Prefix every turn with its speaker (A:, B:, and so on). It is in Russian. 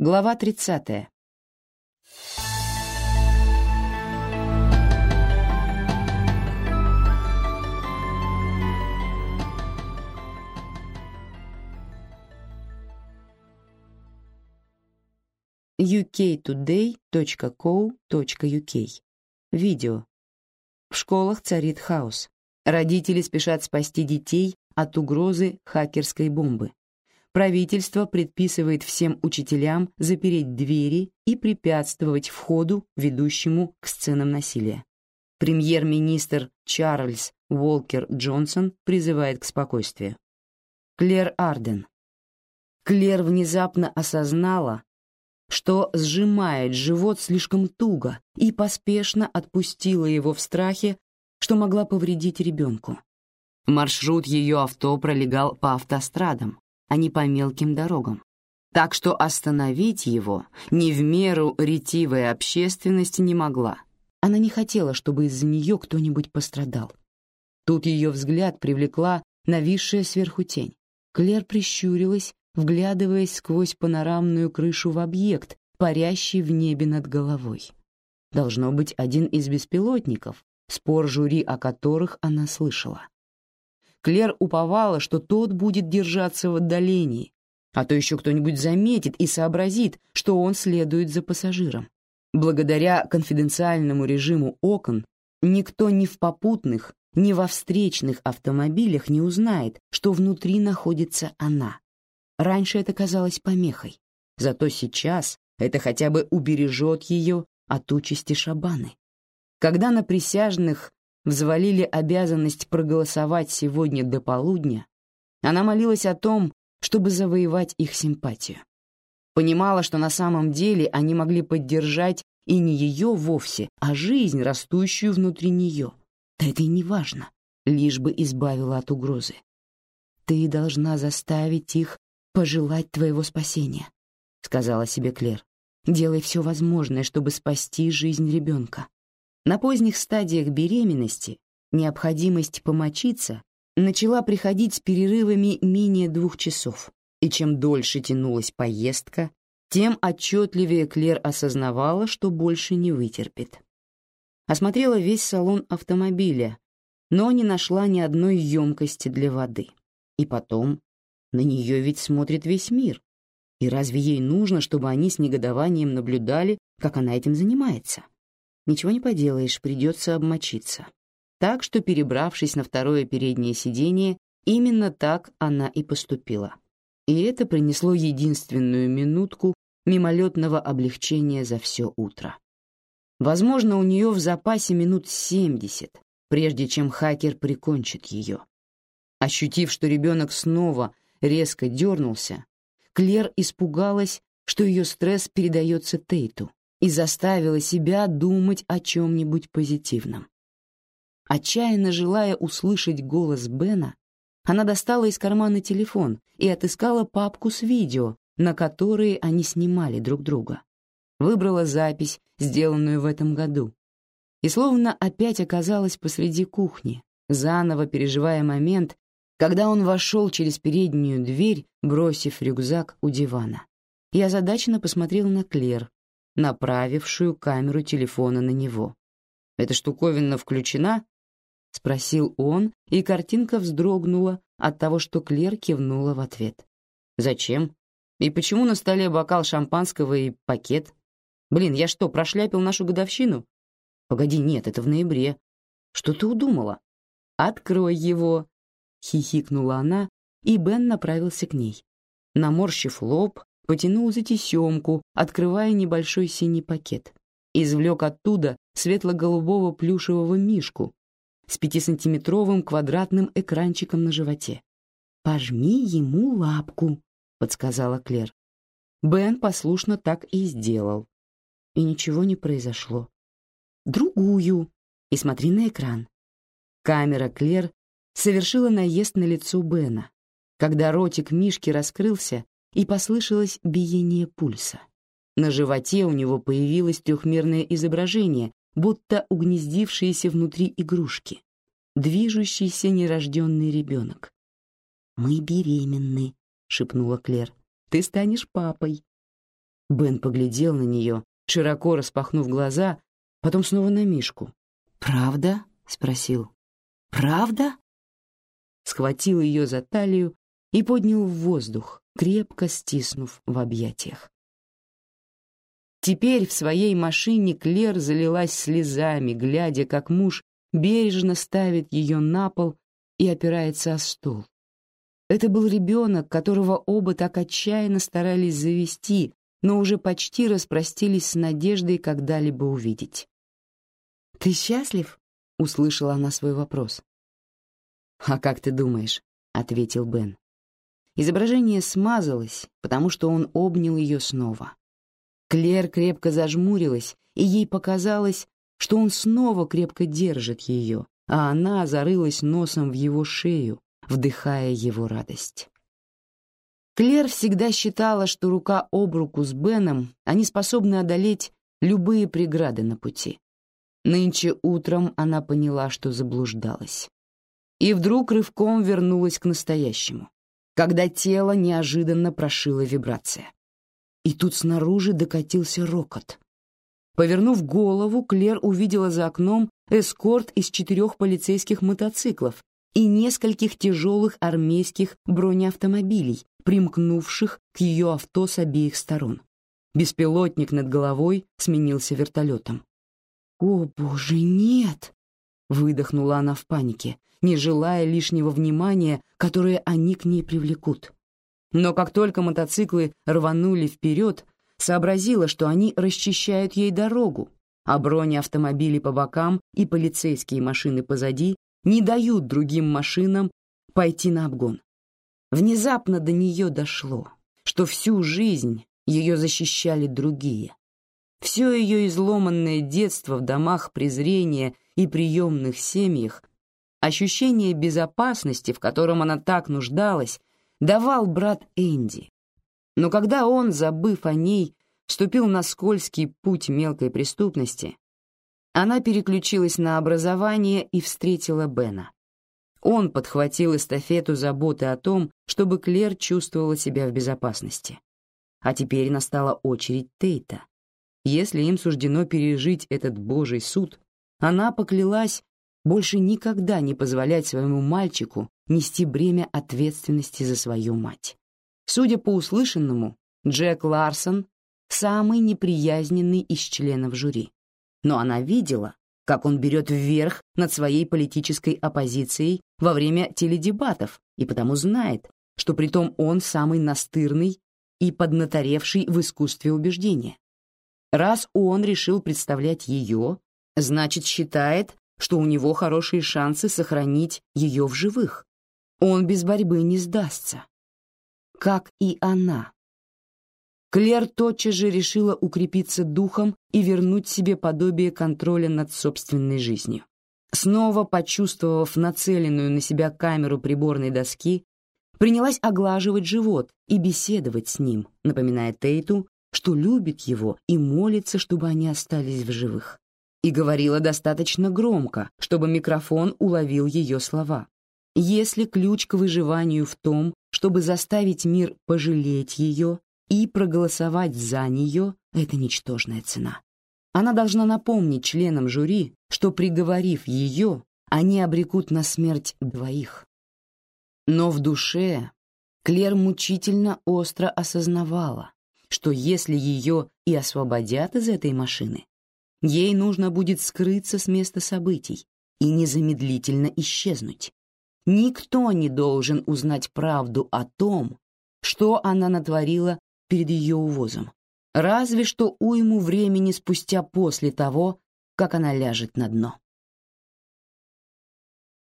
A: Глава 30. uktoday.co.uk. Видео. В школах царит хаос. Родители спешат спасти детей от угрозы хакерской бомбы. Правительство предписывает всем учителям запереть двери и препятствовать входу, ведущему к сценам насилия. Премьер-министр Чарльз Уолкер Джонсон призывает к спокойствию. Клэр Арден. Клэр внезапно осознала, что сжимает живот слишком туго и поспешно отпустила его в страхе, что могла повредить ребенку. Маршрут ее авто пролегал по автострадам, а не по мелким дорогам. Так что остановить его не в меру ретивая общественность не могла. Она не хотела, чтобы из-за нее кто-нибудь пострадал. Тут ее взгляд привлекла нависшая сверху тень. Клер прищурилась, вглядываясь сквозь панорамную крышу в объект, парящий в небе над головой. Должно быть один из беспилотников, спор жюри о которых она слышала. Клер уповала, что тот будет держаться в отдалении, а то еще кто-нибудь заметит и сообразит, что он следует за пассажиром. Благодаря конфиденциальному режиму окон никто ни в попутных, ни во встречных автомобилях не узнает, что внутри находится она. Раньше это казалось помехой, зато сейчас это хотя бы убережет ее от участи Шабаны. Когда на присяжных взвалили обязанность проголосовать сегодня до полудня, она молилась о том, чтобы завоевать их симпатию. Понимала, что на самом деле они могли поддержать и не ее вовсе, а жизнь, растущую внутри нее. Да это и не важно, лишь бы избавила от угрозы. Ты должна заставить их пожелать твоего спасения, сказала себе Клер. Делай все возможное, чтобы спасти жизнь ребенка. На поздних стадиях беременности необходимость помочиться начала приходить с перерывами менее двух часов, и чем дольше тянулась поездка, тем отчетливее Клер осознавала, что больше не вытерпит. Осмотрела весь салон автомобиля, но не нашла ни одной емкости для воды. И потом, на нее ведь смотрит весь мир. И разве ей нужно, чтобы они с негодованием наблюдали, как она этим занимается? Ничего не поделаешь, придется обмочиться. Так что, перебравшись на второе переднее сиденье, именно так она и поступила. И это принесло единственную минутку мимолетного облегчения за все утро. Возможно, у нее в запасе минут семьдесят, прежде чем хакер прикончит ее. Ощутив, что ребенок снова резко дернулся, Клер испугалась, что ее стресс передается Тейту, и заставила себя думать о чем-нибудь позитивном. Отчаянно желая услышать голос Бена, она достала из кармана телефон и отыскала папку с видео, на которые они снимали друг друга. Выбрала запись, сделанную в этом году, и словно опять оказалась посреди кухни, заново переживая момент, когда он вошел через переднюю дверь, бросив рюкзак у дивана. Я озадаченно посмотрела на Клер, направившую камеру телефона на него. «Эта штуковина включена?» — спросил он, и картинка вздрогнула от того, что Клер кивнула в ответ. «Зачем? И почему на столе бокал шампанского и пакет? Блин, я что, прошляпил нашу годовщину? Погоди, нет, это в ноябре. Что ты удумала? Открой его!» — хихикнула она, и Бен направился к ней. Наморщив лоб, потянул за тесемку, открывая небольшой синий пакет. Извлек оттуда светло-голубого плюшевого мишку с пятисантиметровым квадратным экранчиком на животе. «Пожми ему лапку», — подсказала Клер. Бен послушно так и сделал. И ничего не произошло. «Другую. И смотри на экран». Камера Клер совершила наезд на лицо Бена. Когда ротик Мишки раскрылся, и послышалось биение пульса. На животе у него появилось трехмерное изображение, будто угнездившиеся внутри игрушки, движущийся нерожденный ребенок. «Мы беременны», — шепнула Клер. «Ты станешь папой». Бен поглядел на нее, широко распахнув глаза, потом снова на Мишку. «Правда?» — спросил. «Правда?» Схватил ее за талию и поднял в воздух, крепко стиснув в объятиях. Теперь в своей машине Клер залилась слезами, глядя, как муж бережно ставит ее на пол и опирается о стол. Это был ребенок, которого оба так отчаянно старались завести, но уже почти распростились с надеждой когда-либо увидеть. «Ты счастлив?» — услышала она свой вопрос. «А как ты думаешь?» — ответил Бен. Изображение смазалось, потому что он обнял ее снова. Клер крепко зажмурилась, и ей показалось, что он снова крепко держит ее, а она зарылась носом в его шею, вдыхая его радость. Клер всегда считала, что рука об руку с Беном они способны одолеть любые преграды на пути. Нынче утром она поняла, что заблуждалась. И вдруг рывком вернулась к настоящему, когда тело неожиданно прошила вибрация. И тут снаружи докатился рокот. Повернув голову, Клер увидела за окном эскорт из четырех полицейских мотоциклов и нескольких тяжелых армейских бронеавтомобилей, примкнувших к ее авто с обеих сторон. Беспилотник над головой сменился вертолетом. «О, боже, нет!» — выдохнула она в панике, не желая лишнего внимания, которое они к ней привлекут. Но как только мотоциклы рванули вперед, сообразила, что они расчищают ей дорогу, а бронеавтомобили по бокам и полицейские машины позади не дают другим машинам пойти на обгон. Внезапно до нее дошло, что всю жизнь ее защищали другие. Все ее изломанное детство в домах презрения и приемных семьях, ощущение безопасности, в котором она так нуждалась, давал брат Энди. Но когда он, забыв о ней, вступил на скользкий путь мелкой преступности, она переключилась на образование и встретила Бена. Он подхватил эстафету заботы о том, чтобы Клер чувствовала себя в безопасности. А теперь настала очередь Тейта. Если им суждено пережить этот божий суд, она поклялась больше никогда не позволять своему мальчику нести бремя ответственности за свою мать. Судя по услышанному, Джек Ларсон — самый неприязненный из членов жюри. Но она видела, как он берет вверх над своей политической оппозицией во время теледебатов и потому знает, что притом он самый настырный и поднаторевший в искусстве убеждения. Раз он решил представлять ее, значит, считает, что у него хорошие шансы сохранить ее в живых. Он без борьбы не сдастся. Как и она. Клер тотчас же решила укрепиться духом и вернуть себе подобие контроля над собственной жизнью. Снова почувствовав нацеленную на себя камеру приборной доски, принялась оглаживать живот и беседовать с ним, напоминая Тейту, что любит его и молится, чтобы они остались в живых и говорила достаточно громко, чтобы микрофон уловил ее слова. Если ключ к выживанию в том, чтобы заставить мир пожалеть ее и проголосовать за нее, это ничтожная цена. Она должна напомнить членам жюри, что, приговорив ее, они обрекут на смерть двоих. Но в душе Клер мучительно остро осознавала, что если ее и освободят из этой машины, Ей нужно будет скрыться с места событий и незамедлительно исчезнуть. Никто не должен узнать правду о том, что она натворила перед ее увозом, разве что уйму времени спустя после того, как она ляжет на дно.